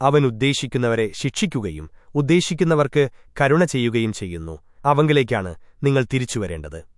അവൻ ഉദ്ദേശിക്കുന്നവരെ ശിക്ഷിക്കുകയും ഉദ്ദേശിക്കുന്നവർക്ക് കരുണ ചെയ്യുകയും ചെയ്യുന്നു. അവങ്കിലേക്കാണ് നിങ്ങൾ തിരിച്ചുവരേണ്ടത്.